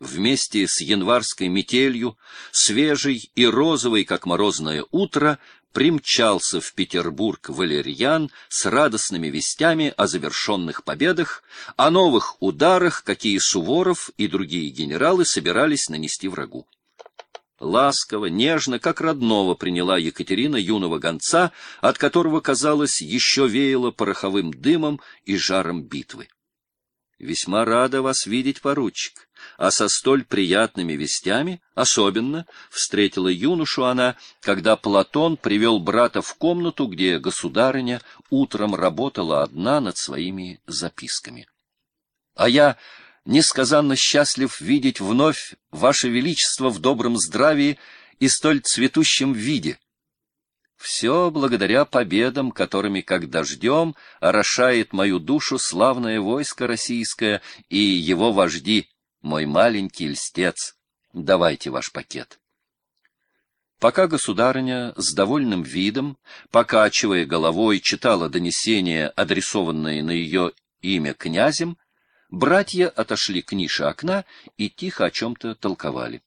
вместе с январской метелью, свежий и розовый, как морозное утро, примчался в Петербург Валерьян с радостными вестями о завершенных победах, о новых ударах, какие Суворов и другие генералы собирались нанести врагу. Ласково, нежно, как родного приняла Екатерина юного гонца, от которого, казалось, еще веяло пороховым дымом и жаром битвы. Весьма рада вас видеть, поручик. А со столь приятными вестями особенно встретила юношу она, когда Платон привел брата в комнату, где государыня утром работала одна над своими записками. А я несказанно счастлив видеть вновь Ваше Величество в добром здравии и столь цветущем виде. Все благодаря победам, которыми, как дождем, орошает мою душу славное войско российское и его вожди, мой маленький льстец. Давайте ваш пакет. Пока государыня с довольным видом, покачивая головой, читала донесения, адресованные на ее имя князем, братья отошли к нише окна и тихо о чем-то толковали.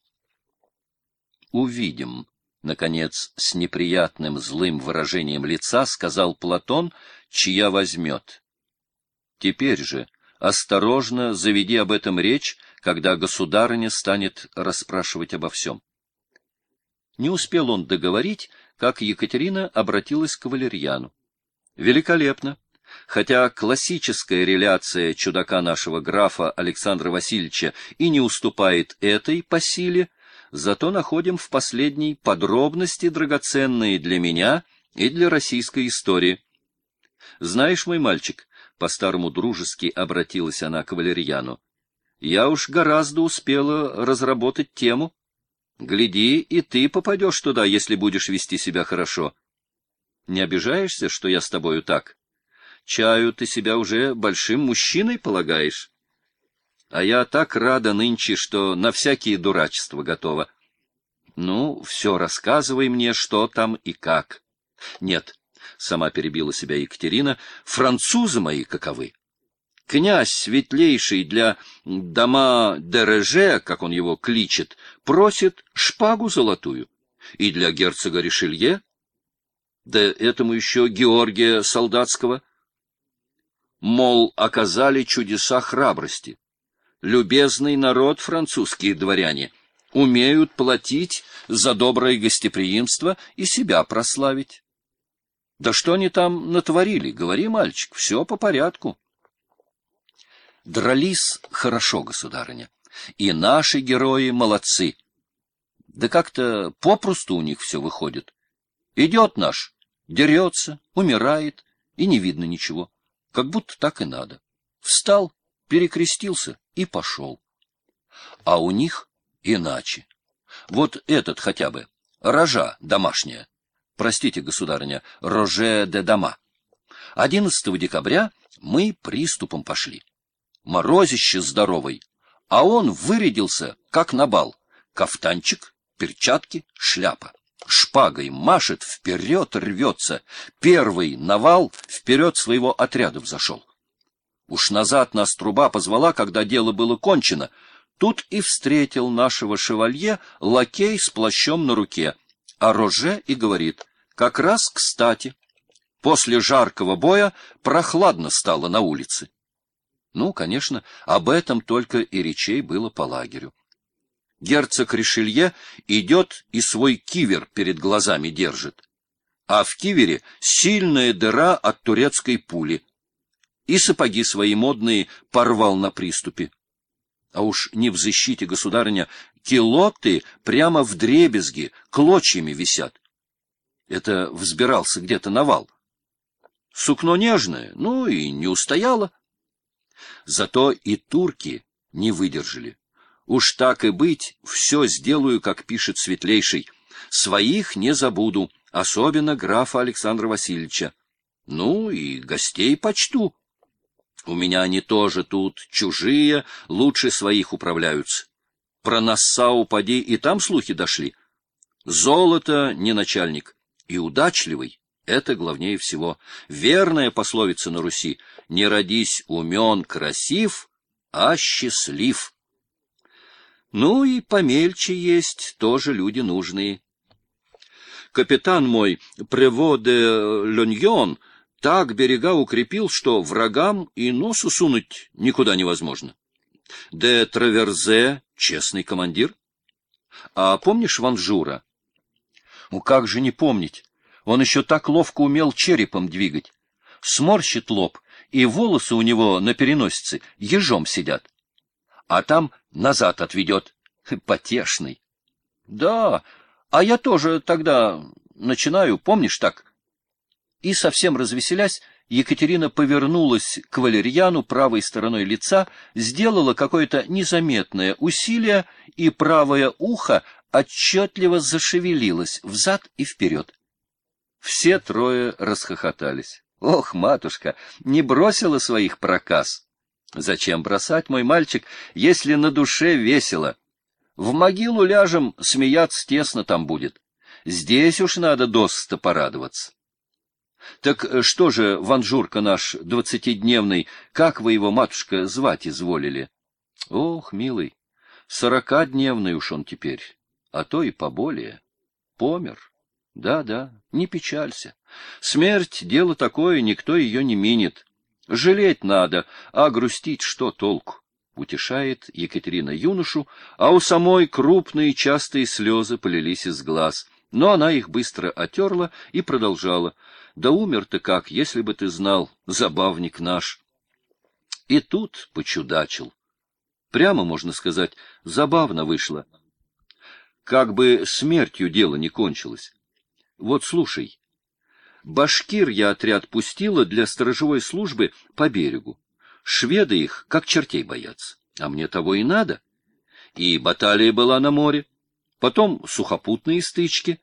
«Увидим», Наконец, с неприятным злым выражением лица сказал Платон, чья возьмет. Теперь же осторожно заведи об этом речь, когда государыня станет расспрашивать обо всем. Не успел он договорить, как Екатерина обратилась к Валерьяну. Великолепно. Хотя классическая реляция чудака нашего графа Александра Васильевича и не уступает этой по силе, зато находим в последней подробности, драгоценные для меня и для российской истории. Знаешь, мой мальчик, по-старому дружески обратилась она к Валерьяну, я уж гораздо успела разработать тему. Гляди, и ты попадешь туда, если будешь вести себя хорошо. Не обижаешься, что я с тобою так? Чаю ты себя уже большим мужчиной полагаешь? А я так рада нынче, что на всякие дурачества готова. Ну, все рассказывай мне, что там и как. Нет, сама перебила себя Екатерина, французы мои каковы. Князь светлейший для дома Дереже, как он его кличет, просит шпагу золотую. И для герцога Ришелье, да этому еще Георгия Солдатского. Мол, оказали чудеса храбрости любезный народ французские дворяне, умеют платить за доброе гостеприимство и себя прославить. Да что они там натворили? Говори, мальчик, все по порядку. Дрались хорошо, государыня, и наши герои молодцы. Да как-то попросту у них все выходит. Идет наш, дерется, умирает, и не видно ничего. Как будто так и надо. Встал, перекрестился и пошел. А у них иначе. Вот этот хотя бы, рожа домашняя. Простите, государыня, роже де дома. 11 декабря мы приступом пошли. Морозище здоровый, а он вырядился, как на бал. Кафтанчик, перчатки, шляпа. Шпагой машет, вперед рвется. Первый навал вперед своего отряда взошел. Уж назад нас труба позвала, когда дело было кончено. Тут и встретил нашего шевалье лакей с плащом на руке, а Роже и говорит, как раз кстати. После жаркого боя прохладно стало на улице. Ну, конечно, об этом только и речей было по лагерю. Герцог Ришелье идет и свой кивер перед глазами держит. А в кивере сильная дыра от турецкой пули — и сапоги свои модные порвал на приступе. А уж не в защите, государыня, килоты прямо в дребезги, клочьями висят. Это взбирался где-то на вал. Сукно нежное, ну и не устояло. Зато и турки не выдержали. Уж так и быть, все сделаю, как пишет Светлейший. Своих не забуду, особенно графа Александра Васильевича. Ну и гостей почту. У меня они тоже тут чужие, лучше своих управляются. Про Нассау поди и там слухи дошли. Золото не начальник, и удачливый — это главнее всего. Верная пословица на Руси — не родись умен, красив, а счастлив. Ну и помельче есть, тоже люди нужные. Капитан мой Прево де так берега укрепил, что врагам и носу сунуть никуда невозможно. Де Траверзе — честный командир. А помнишь Ванжура? Ну как же не помнить? Он еще так ловко умел черепом двигать. Сморщит лоб, и волосы у него на переносице ежом сидят. А там назад отведет. Потешный. Да, а я тоже тогда начинаю, помнишь так? И совсем развеселясь, Екатерина повернулась к валерьяну правой стороной лица, сделала какое-то незаметное усилие, и правое ухо отчетливо зашевелилось взад и вперед. Все трое расхохотались. Ох, матушка, не бросила своих проказ. Зачем бросать, мой мальчик, если на душе весело? В могилу ляжем, смеяться тесно там будет. Здесь уж надо досыта порадоваться. Так что же, Ванжурка наш двадцатидневный, как вы его, матушка, звать изволили? Ох, милый, сорокадневный уж он теперь, а то и поболее. Помер. Да-да, не печалься. Смерть — дело такое, никто ее не минит. Жалеть надо, а грустить что толку? Утешает Екатерина юношу, а у самой крупные частые слезы полились из глаз. Но она их быстро отерла и продолжала. Да умер ты как, если бы ты знал, забавник наш. И тут почудачил. Прямо, можно сказать, забавно вышло. Как бы смертью дело не кончилось. Вот слушай. Башкир я отряд пустила для сторожевой службы по берегу. Шведы их, как чертей, боятся. А мне того и надо. И баталия была на море. Потом сухопутные стычки.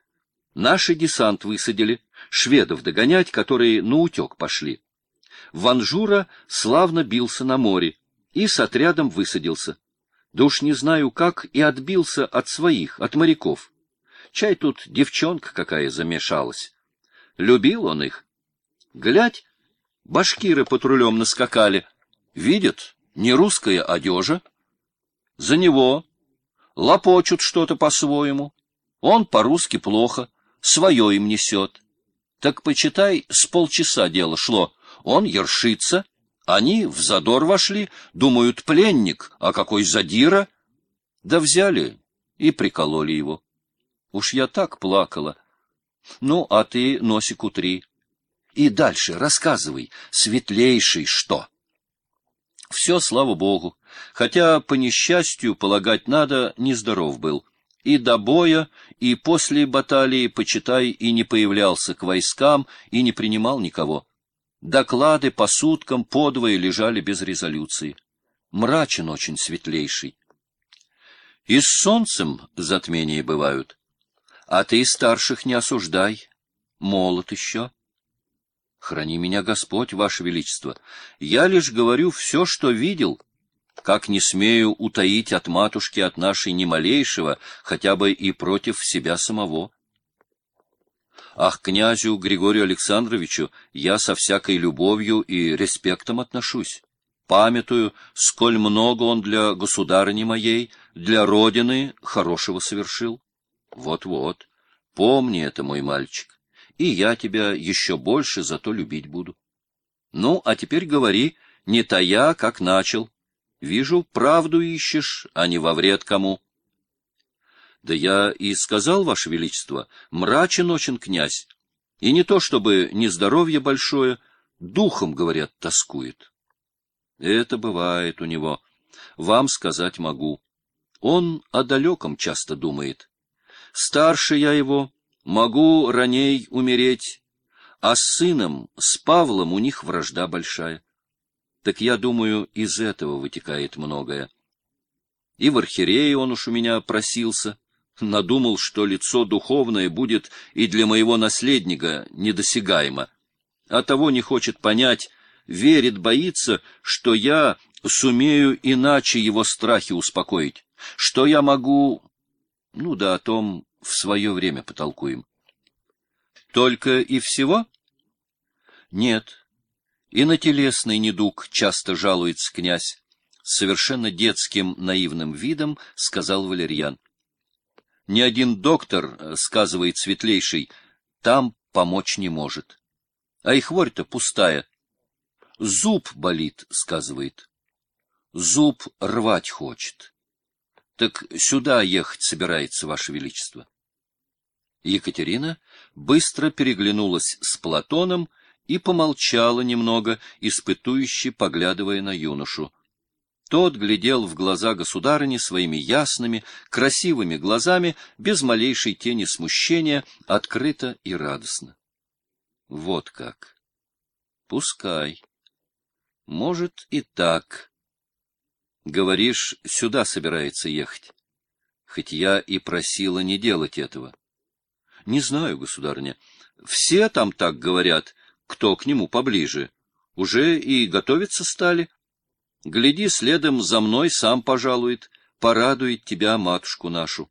Наши десант высадили. Шведов догонять, которые на утек пошли. Ванжура славно бился на море и с отрядом высадился. Да уж не знаю как, и отбился от своих, от моряков. Чай тут девчонка какая замешалась. Любил он их. Глядь, башкиры патрулем наскакали. Видят, не русская одежа. За него лопочут что-то по-своему. Он по-русски плохо, свое им несет. Так, почитай, с полчаса дело шло. Он ершится, они в задор вошли, думают, пленник, а какой задира. Да взяли и прикололи его. Уж я так плакала. Ну, а ты носик утри. И дальше рассказывай, светлейший что? Все, слава богу. Хотя, по несчастью, полагать надо, нездоров был. И до боя, и после баталии, почитай, и не появлялся к войскам, и не принимал никого. Доклады по суткам подвое лежали без резолюции. Мрачен очень светлейший. И с солнцем затмения бывают. А ты старших не осуждай. Молод еще. Храни меня Господь, Ваше Величество. Я лишь говорю все, что видел, как не смею утаить от матушки от нашей ни малейшего, хотя бы и против себя самого. Ах, князю Григорию Александровичу я со всякой любовью и респектом отношусь. Памятую, сколь много он для государыни моей, для родины хорошего совершил. Вот-вот. Помни это, мой мальчик, и я тебя еще больше за то любить буду. Ну, а теперь говори, не тая, как начал. Вижу, правду ищешь, а не во вред кому. Да я и сказал, Ваше Величество, мрачен очень князь. И не то чтобы нездоровье большое, духом, говорят, тоскует. Это бывает у него. Вам сказать могу. Он о далеком часто думает. Старше я его, могу раней умереть, а с сыном, с Павлом у них вражда большая. Так я думаю, из этого вытекает многое. И в архиерее он уж у меня просился, надумал, что лицо духовное будет и для моего наследника недосягаемо, а того не хочет понять, верит, боится, что я сумею иначе его страхи успокоить, что я могу... Ну да о том в свое время потолкуем. Только и всего? Нет. И на телесный недуг часто жалуется князь. совершенно детским наивным видом сказал Валерьян. Ни один доктор, сказывает светлейший, там помочь не может. А и хворь-то пустая. Зуб болит, сказывает. Зуб рвать хочет. Так сюда ехать собирается, Ваше Величество. Екатерина быстро переглянулась с Платоном и помолчала немного, испытующе поглядывая на юношу. Тот глядел в глаза государыни своими ясными, красивыми глазами, без малейшей тени смущения, открыто и радостно. Вот как. Пускай. Может и так. Говоришь, сюда собирается ехать. Хоть я и просила не делать этого. Не знаю, государыня. Все там так говорят, кто к нему поближе. Уже и готовиться стали. Гляди, следом за мной сам пожалует, порадует тебя, матушку нашу.